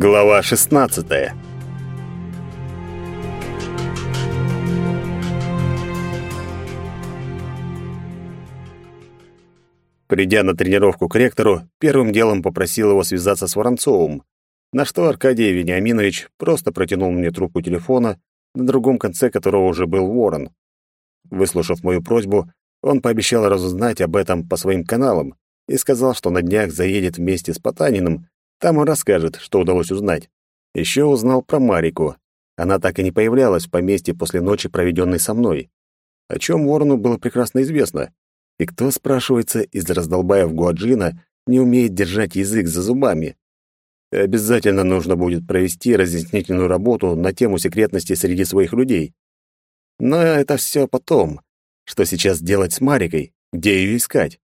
Глава 16. Придя на тренировку к ректору, первым делом попросил его связаться с Воронцовым, на что Аркадий Вениаминович просто протянул мне трубку телефона, на другом конце которого уже был Ворон. Выслушав мою просьбу, он пообещал разузнать об этом по своим каналам и сказал, что на днях заедет вместе с Потаниным там он расскажет, что удалось узнать. Еще узнал про Марику. Она так и не появлялась в поместье после ночи, проведенной со мной. О чем Ворону было прекрасно известно. И кто, спрашивается, из раздолбаев Гуаджина не умеет держать язык за зубами? Обязательно нужно будет провести разъяснительную работу на тему секретности среди своих людей. Но это все потом. Что сейчас делать с Марикой? Где ее искать?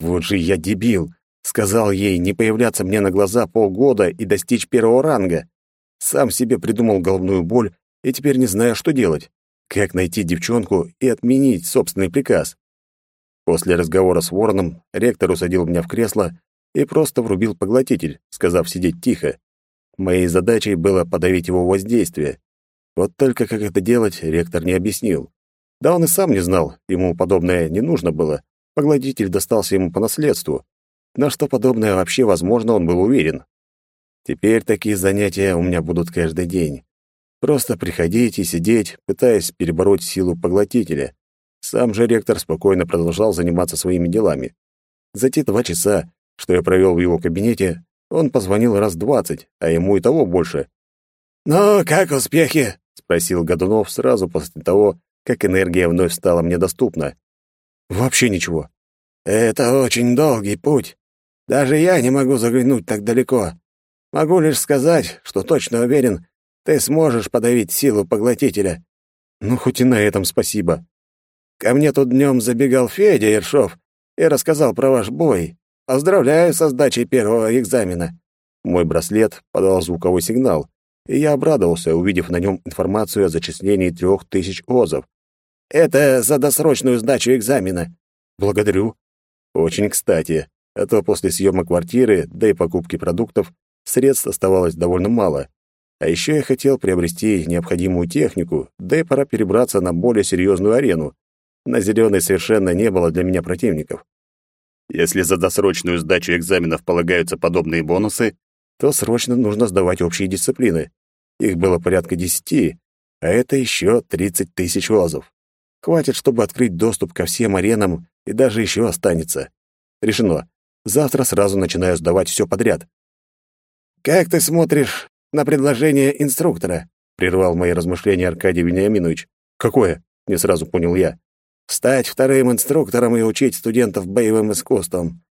Вот же я дебил. Сказал ей не появляться мне на глаза полгода и достичь первого ранга. Сам себе придумал головную боль и теперь не знаю, что делать. Как найти девчонку и отменить собственный приказ? После разговора с Вороном ректор усадил меня в кресло и просто врубил поглотитель, сказав сидеть тихо. Моей задачей было подавить его воздействие. Вот только как это делать, ректор не объяснил. Да он и сам не знал, ему подобное не нужно было. Поглотитель достался ему по наследству. На что подобное вообще возможно, он был уверен. Теперь такие занятия у меня будут каждый день. Просто приходить и сидеть, пытаясь перебороть силу поглотителя. Сам же ректор спокойно продолжал заниматься своими делами. За те два часа, что я провел в его кабинете, он позвонил раз двадцать, а ему и того больше. «Ну, как успехи?» — спросил Годунов сразу после того, как энергия вновь стала мне доступна. «Вообще ничего». «Это очень долгий путь. Даже я не могу заглянуть так далеко. Могу лишь сказать, что точно уверен, ты сможешь подавить силу поглотителя. Ну, хоть и на этом спасибо. Ко мне тут днем забегал Федя Ершов и рассказал про ваш бой. Поздравляю со сдачей первого экзамена. Мой браслет подал звуковой сигнал, и я обрадовался, увидев на нем информацию о зачислении трех тысяч озов. Это за досрочную сдачу экзамена. Благодарю. Очень кстати а то после съема квартиры, да и покупки продуктов, средств оставалось довольно мало. А еще я хотел приобрести необходимую технику, да и пора перебраться на более серьезную арену. На зеленой совершенно не было для меня противников. Если за досрочную сдачу экзаменов полагаются подобные бонусы, то срочно нужно сдавать общие дисциплины. Их было порядка десяти, а это еще тридцать тысяч озов. Хватит, чтобы открыть доступ ко всем аренам, и даже еще останется. Решено. Завтра сразу начинаю сдавать все подряд. «Как ты смотришь на предложение инструктора?» — прервал мои размышления Аркадий Вениаминович. «Какое?» — не сразу понял я. «Стать вторым инструктором и учить студентов боевым искусствам».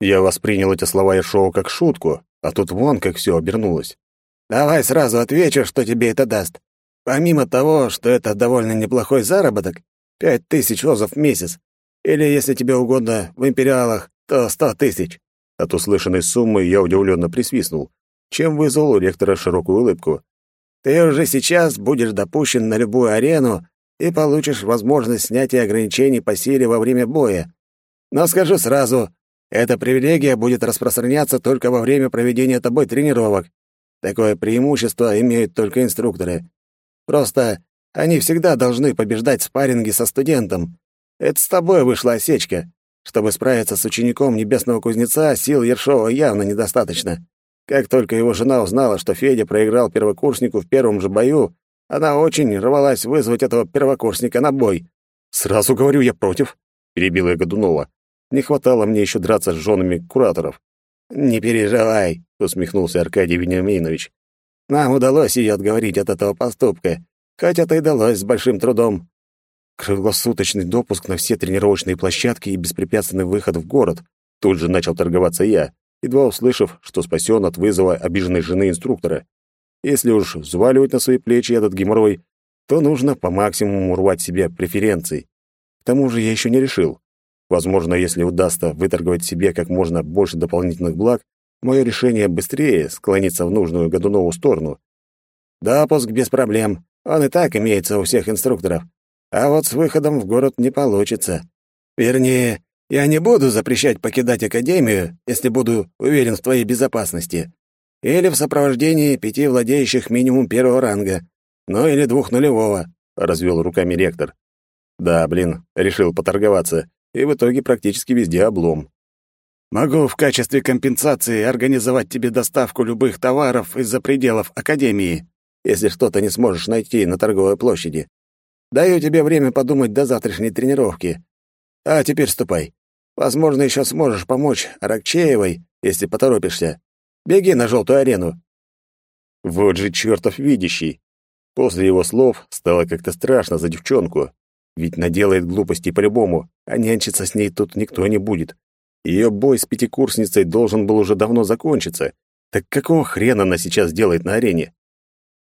Я воспринял эти слова Ершова как шутку, а тут вон как все обернулось. «Давай сразу отвечу, что тебе это даст. Помимо того, что это довольно неплохой заработок, пять тысяч розов в месяц, или, если тебе угодно, в империалах, то сто тысяч». От услышанной суммы я удивленно присвистнул, чем вызвал у ректора широкую улыбку. «Ты уже сейчас будешь допущен на любую арену и получишь возможность снятия ограничений по силе во время боя. Но скажу сразу, эта привилегия будет распространяться только во время проведения тобой тренировок. Такое преимущество имеют только инструкторы. Просто они всегда должны побеждать спарринги со студентом. Это с тобой вышла осечка. Чтобы справиться с учеником небесного кузнеца, сил Ершова явно недостаточно. Как только его жена узнала, что Федя проиграл первокурснику в первом же бою, она очень рвалась вызвать этого первокурсника на бой. «Сразу говорю, я против», — перебила я Годунова. «Не хватало мне еще драться с женами кураторов». «Не переживай», — усмехнулся Аркадий Вениаминович. «Нам удалось ее отговорить от этого поступка, хотя это и далось с большим трудом. Круглосуточный допуск на все тренировочные площадки и беспрепятственный выход в город. Тут же начал торговаться я, едва услышав, что спасен от вызова обиженной жены инструктора. Если уж взваливать на свои плечи этот геморрой, то нужно по максимуму рвать себе преференций. К тому же я еще не решил. Возможно, если удастся выторговать себе как можно больше дополнительных благ, мое решение быстрее склонится в нужную Годунову сторону. Допуск без проблем. Он и так имеется у всех инструкторов. А вот с выходом в город не получится. Вернее, я не буду запрещать покидать академию, если буду уверен в твоей безопасности. или в сопровождении пяти владеющих минимум первого ранга, ну или двух нулевого», — развел руками ректор. Да, блин, решил поторговаться, и в итоге практически везде облом. «Могу в качестве компенсации организовать тебе доставку любых товаров из-за пределов Академии, если что-то не сможешь найти на торговой площади. Даю тебе время подумать до завтрашней тренировки. А теперь ступай. Возможно, еще сможешь помочь Аракчеевой, если поторопишься. Беги на желтую арену». Вот же чертов видящий. После его слов стало как-то страшно за девчонку. Ведь наделает глупостей по-любому, а нянчиться с ней тут никто не будет. Ее бой с пятикурсницей должен был уже давно закончиться. Так какого хрена она сейчас делает на арене?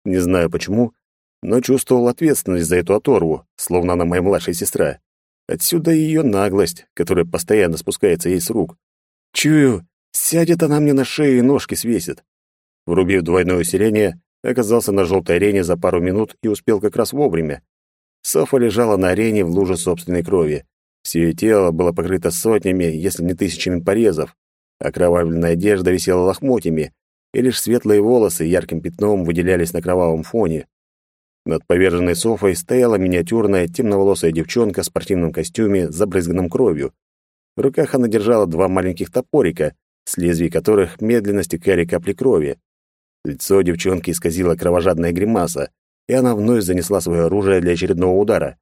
Не знаю почему, но чувствовал ответственность за эту оторву, словно она моя младшая сестра. Отсюда ее наглость, которая постоянно спускается ей с рук. Чую, сядет она мне на шею и ножки свесит. Врубив двойное усиление, оказался на желтой арене за пару минут и успел как раз вовремя. Софа лежала на арене в луже собственной крови. Все ее тело было покрыто сотнями, если не тысячами порезов. Окровавленная одежда висела лохмотьями, и лишь светлые волосы ярким пятном выделялись на кровавом фоне. Над поверженной софой стояла миниатюрная темноволосая девчонка в спортивном костюме, забрызганном кровью. В руках она держала два маленьких топорика, с лезвий которых медленно стекали капли крови. Лицо девчонки исказило кровожадная гримаса, и она вновь занесла свое оружие для очередного удара.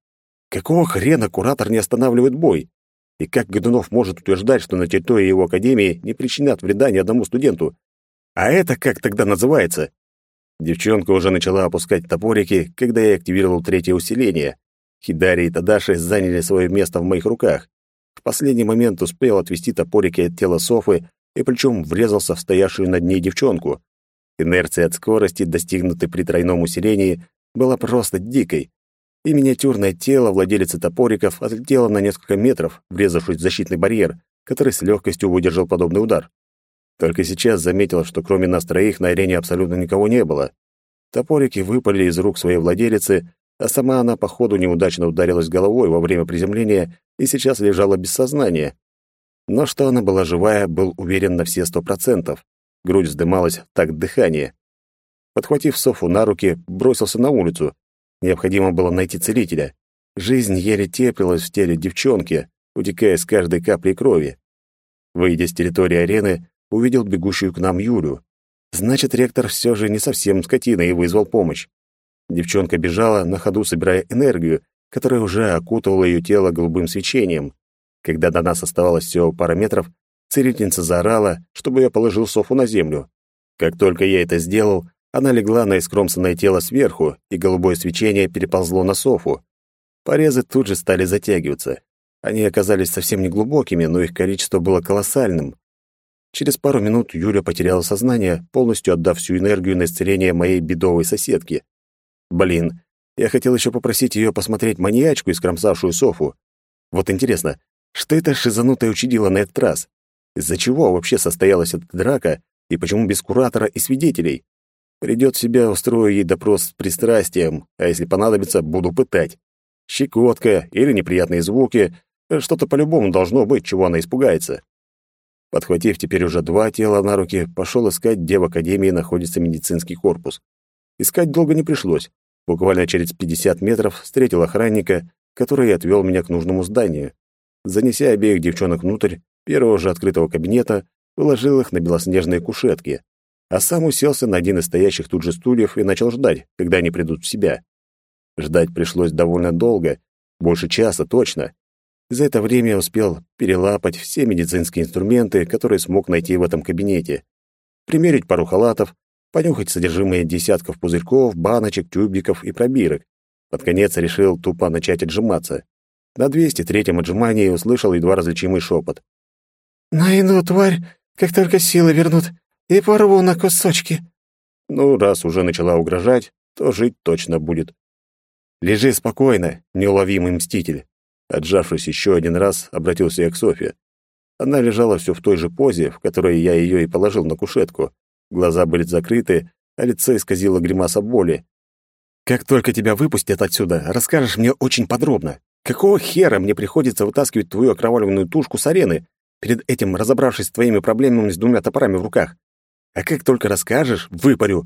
Какого хрена куратор не останавливает бой? И как Годунов может утверждать, что на территории его академии не причинят вреда ни одному студенту? А это как тогда называется? Девчонка уже начала опускать топорики, когда я активировал третье усиление. Хидари и Тадаши заняли свое место в моих руках. В последний момент успел отвести топорики от тела Софы и причем врезался в стоявшую над ней девчонку. Инерция от скорости, достигнутой при тройном усилении, была просто дикой, и миниатюрное тело владелицы топориков отлетело на несколько метров, врезавшись в защитный барьер, который с легкостью выдержал подобный удар. Только сейчас заметил, что кроме нас троих на арене абсолютно никого не было. Топорики выпали из рук своей владелицы, а сама она, походу, неудачно ударилась головой во время приземления и сейчас лежала без сознания. Но что она была живая, был уверен на все сто процентов. Грудь вздымалась так дыхание. Подхватив Софу на руки, бросился на улицу. Необходимо было найти целителя. Жизнь еле теплилась в теле девчонки, утекая с каждой каплей крови. Выйдя с территории арены, увидел бегущую к нам Юлю. Значит, ректор все же не совсем скотина и вызвал помощь. Девчонка бежала, на ходу собирая энергию, которая уже окутывала ее тело голубым свечением. Когда до нас оставалось всего пара метров, целительница заорала, чтобы я положил Софу на землю. Как только я это сделал, она легла на искромсанное тело сверху, и голубое свечение переползло на софу. Порезы тут же стали затягиваться. Они оказались совсем не глубокими, но их количество было колоссальным. Через пару минут Юля потеряла сознание, полностью отдав всю энергию на исцеление моей бедовой соседки. Блин, я хотел еще попросить ее посмотреть маньячку, искромсавшую Софу. Вот интересно, что это шизанутая учудила на этот раз? Из-за чего вообще состоялась эта драка, и почему без куратора и свидетелей? Придет в себя, устрою ей допрос с пристрастием, а если понадобится, буду пытать. Щекотка или неприятные звуки, что-то по-любому должно быть, чего она испугается. Подхватив теперь уже два тела на руки, пошел искать, где в академии находится медицинский корпус. Искать долго не пришлось. Буквально через 50 метров встретил охранника, который отвел меня к нужному зданию. Занеся обеих девчонок внутрь первого же открытого кабинета, уложил их на белоснежные кушетки а сам уселся на один из стоящих тут же стульев и начал ждать, когда они придут в себя. Ждать пришлось довольно долго, больше часа точно. За это время я успел перелапать все медицинские инструменты, которые смог найти в этом кабинете, примерить пару халатов, понюхать содержимое десятков пузырьков, баночек, тюбиков и пробирок. Под конец решил тупо начать отжиматься. На 203-м отжимании услышал едва различимый шепот. «Найду, тварь, как только силы вернут и порву на кусочки». Ну, раз уже начала угрожать, то жить точно будет. «Лежи спокойно, неуловимый мститель». Отжавшись еще один раз, обратился я к Софье. Она лежала все в той же позе, в которой я ее и положил на кушетку. Глаза были закрыты, а лицо исказило гримаса боли. «Как только тебя выпустят отсюда, расскажешь мне очень подробно. Какого хера мне приходится вытаскивать твою окровавленную тушку с арены, перед этим разобравшись с твоими проблемами с двумя топорами в руках? А как только расскажешь, выпарю.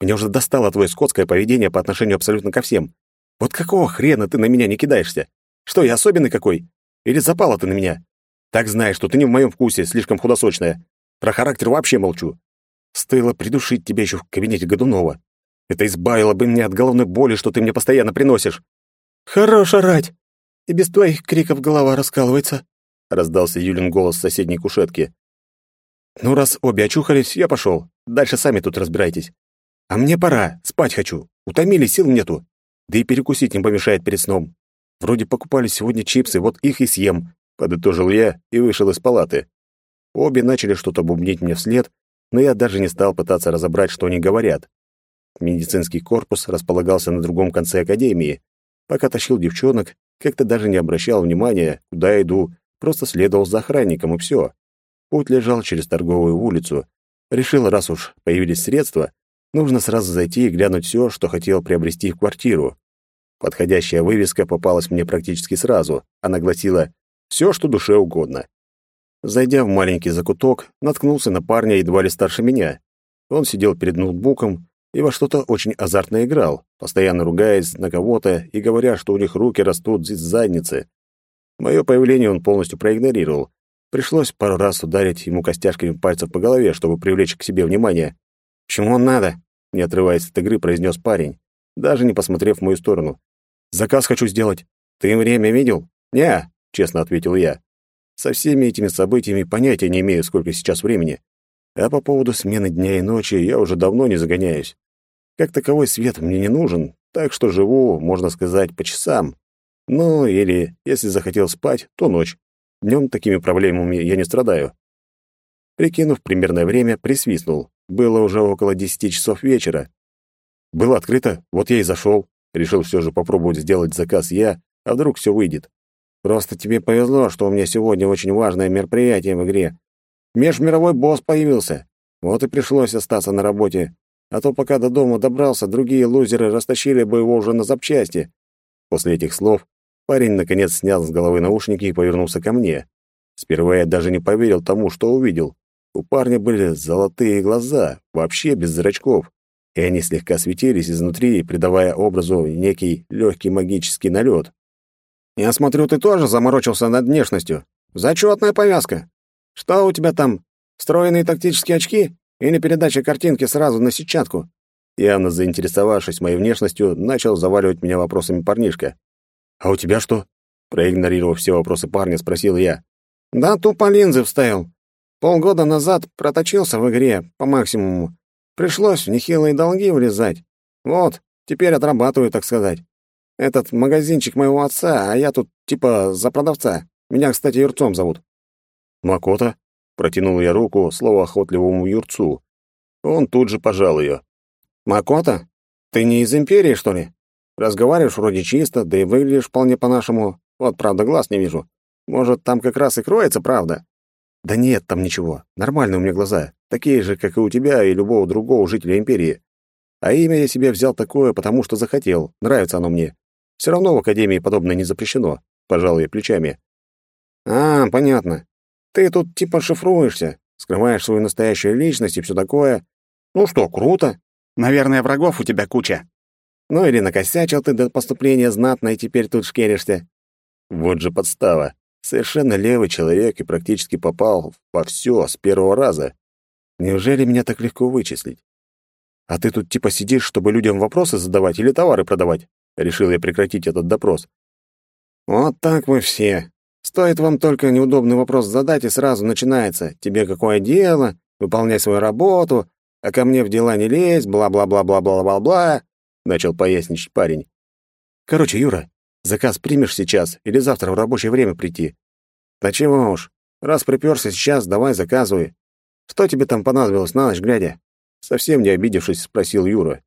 Меня уже достало твое скотское поведение по отношению абсолютно ко всем. Вот какого хрена ты на меня не кидаешься? Что, я особенный какой? Или запала ты на меня? Так знаешь, что ты не в моем вкусе, слишком худосочная. Про характер вообще молчу. Стоило придушить тебя еще в кабинете Годунова. Это избавило бы меня от головной боли, что ты мне постоянно приносишь. Хорош орать. И без твоих криков голова раскалывается, раздался Юлин голос с соседней кушетки. Ну раз обе очухались, я пошел. Дальше сами тут разбирайтесь. А мне пора, спать хочу. Утомили, сил нету. Да и перекусить не помешает перед сном. Вроде покупали сегодня чипсы, вот их и съем, подытожил я и вышел из палаты. Обе начали что-то бубнить мне вслед, но я даже не стал пытаться разобрать, что они говорят. Медицинский корпус располагался на другом конце академии. Пока тащил девчонок, как-то даже не обращал внимания, куда иду, просто следовал за охранником, и все. Путь лежал через торговую улицу. Решил, раз уж появились средства, нужно сразу зайти и глянуть все, что хотел приобрести в квартиру. Подходящая вывеска попалась мне практически сразу. Она гласила «Все, что душе угодно». Зайдя в маленький закуток, наткнулся на парня едва ли старше меня. Он сидел перед ноутбуком и во что-то очень азартно играл, постоянно ругаясь на кого-то и говоря, что у них руки растут из задницы. Мое появление он полностью проигнорировал. Пришлось пару раз ударить ему костяшками пальцев по голове, чтобы привлечь к себе внимание. «Чему он надо?» — не отрываясь от игры, произнес парень, даже не посмотрев в мою сторону. «Заказ хочу сделать. Ты время видел?» «Не», — честно ответил я. Со всеми этими событиями понятия не имею, сколько сейчас времени. А по поводу смены дня и ночи я уже давно не загоняюсь. Как таковой свет мне не нужен, так что живу, можно сказать, по часам. Ну, или, если захотел спать, то ночь. Днем такими проблемами я не страдаю. Прикинув примерное время, присвистнул. Было уже около десяти часов вечера. Было открыто, вот я и зашел. Решил все же попробовать сделать заказ я, а вдруг все выйдет. Просто тебе повезло, что у меня сегодня очень важное мероприятие в игре. Межмировой босс появился. Вот и пришлось остаться на работе. А то пока до дома добрался, другие лузеры растащили бы его уже на запчасти. После этих слов парень наконец снял с головы наушники и повернулся ко мне. Сперва я даже не поверил тому, что увидел. У парня были золотые глаза, вообще без зрачков, и они слегка светились изнутри, придавая образу некий легкий магический налет. Я смотрю, ты тоже заморочился над внешностью. Зачетная повязка. Что у тебя там? Встроенные тактические очки или передача картинки сразу на сетчатку? Явно заинтересовавшись моей внешностью, начал заваливать меня вопросами парнишка. «А у тебя что?» Проигнорировав все вопросы парня, спросил я. «Да тупо линзы вставил. Полгода назад проточился в игре по максимуму. Пришлось в нехилые долги влезать. Вот, теперь отрабатываю, так сказать. Этот магазинчик моего отца, а я тут типа за продавца. Меня, кстати, Юрцом зовут». «Макота?» — протянул я руку слово охотливому Юрцу. Он тут же пожал ее. «Макота? Ты не из Империи, что ли? Разговариваешь вроде чисто, да и выглядишь вполне по-нашему. Вот, правда, глаз не вижу. Может, там как раз и кроется правда?» «Да нет там ничего. Нормальные у меня глаза. Такие же, как и у тебя и любого другого жителя Империи. А имя я себе взял такое, потому что захотел. Нравится оно мне. Все равно в академии подобное не запрещено, пожал я плечами. А, понятно. Ты тут типа шифруешься, скрываешь свою настоящую личность и все такое. Ну что, круто. Наверное, врагов у тебя куча. Ну или накосячил ты до поступления знатно и теперь тут шкеришься. Вот же подстава. Совершенно левый человек и практически попал во все с первого раза. Неужели меня так легко вычислить? А ты тут типа сидишь, чтобы людям вопросы задавать или товары продавать? Решил я прекратить этот допрос. «Вот так вы все. Стоит вам только неудобный вопрос задать, и сразу начинается. Тебе какое дело? Выполняй свою работу, а ко мне в дела не лезь, бла-бла-бла-бла-бла-бла-бла», — начал поясничать парень. «Короче, Юра, заказ примешь сейчас или завтра в рабочее время прийти?» «Да чего уж. Раз припёрся сейчас, давай заказывай. Что тебе там понадобилось на ночь глядя?» Совсем не обидевшись, спросил Юра.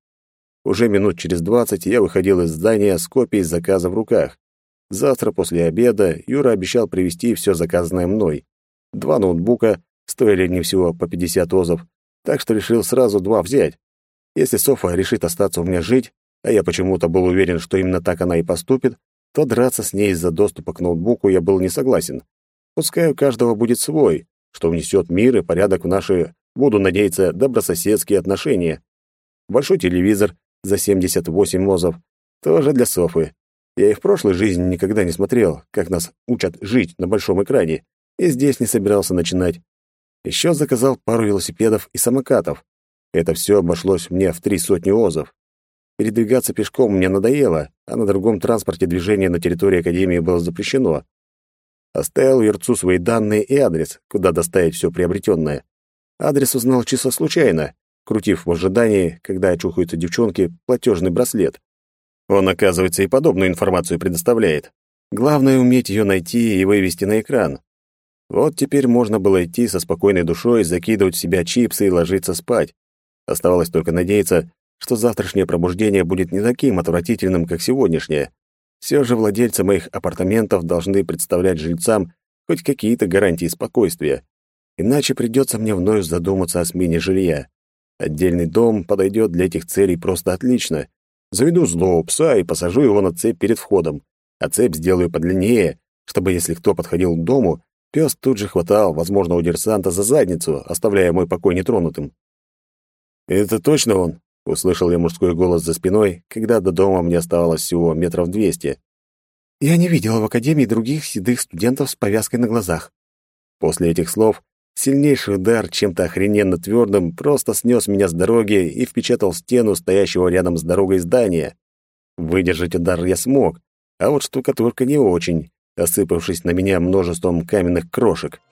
Уже минут через двадцать я выходил из здания с копией заказа в руках. Завтра после обеда Юра обещал привезти все заказанное мной. Два ноутбука стоили не всего по 50 озов, так что решил сразу два взять. Если Софа решит остаться у меня жить, а я почему-то был уверен, что именно так она и поступит, то драться с ней из-за доступа к ноутбуку я был не согласен. Пускай у каждого будет свой, что внесет мир и порядок в наши буду надеяться, добрососедские отношения. Большой телевизор за 78 мозов тоже для Софы. Я и в прошлой жизни никогда не смотрел, как нас учат жить на большом экране, и здесь не собирался начинать. Еще заказал пару велосипедов и самокатов. Это все обошлось мне в три сотни озов. Передвигаться пешком мне надоело, а на другом транспорте движение на территории Академии было запрещено. Оставил Верцу свои данные и адрес, куда доставить все приобретенное. Адрес узнал чисто случайно, крутив в ожидании, когда очухаются девчонки, платежный браслет. Он, оказывается, и подобную информацию предоставляет. Главное — уметь ее найти и вывести на экран. Вот теперь можно было идти со спокойной душой, закидывать в себя чипсы и ложиться спать. Оставалось только надеяться, что завтрашнее пробуждение будет не таким отвратительным, как сегодняшнее. Все же владельцы моих апартаментов должны представлять жильцам хоть какие-то гарантии спокойствия. Иначе придется мне вновь задуматься о смене жилья. Отдельный дом подойдет для этих целей просто отлично. Заведу злого пса и посажу его на цепь перед входом, а цепь сделаю подлиннее, чтобы, если кто подходил к дому, пес тут же хватал возможного диверсанта за задницу, оставляя мой покой нетронутым. «Это точно он?» — услышал я мужской голос за спиной, когда до дома мне оставалось всего метров двести. «Я не видела в академии других седых студентов с повязкой на глазах». После этих слов Сильнейший удар чем-то охрененно твердым просто снес меня с дороги и впечатал в стену стоящего рядом с дорогой здания. Выдержать удар я смог, а вот штукатурка не очень, осыпавшись на меня множеством каменных крошек —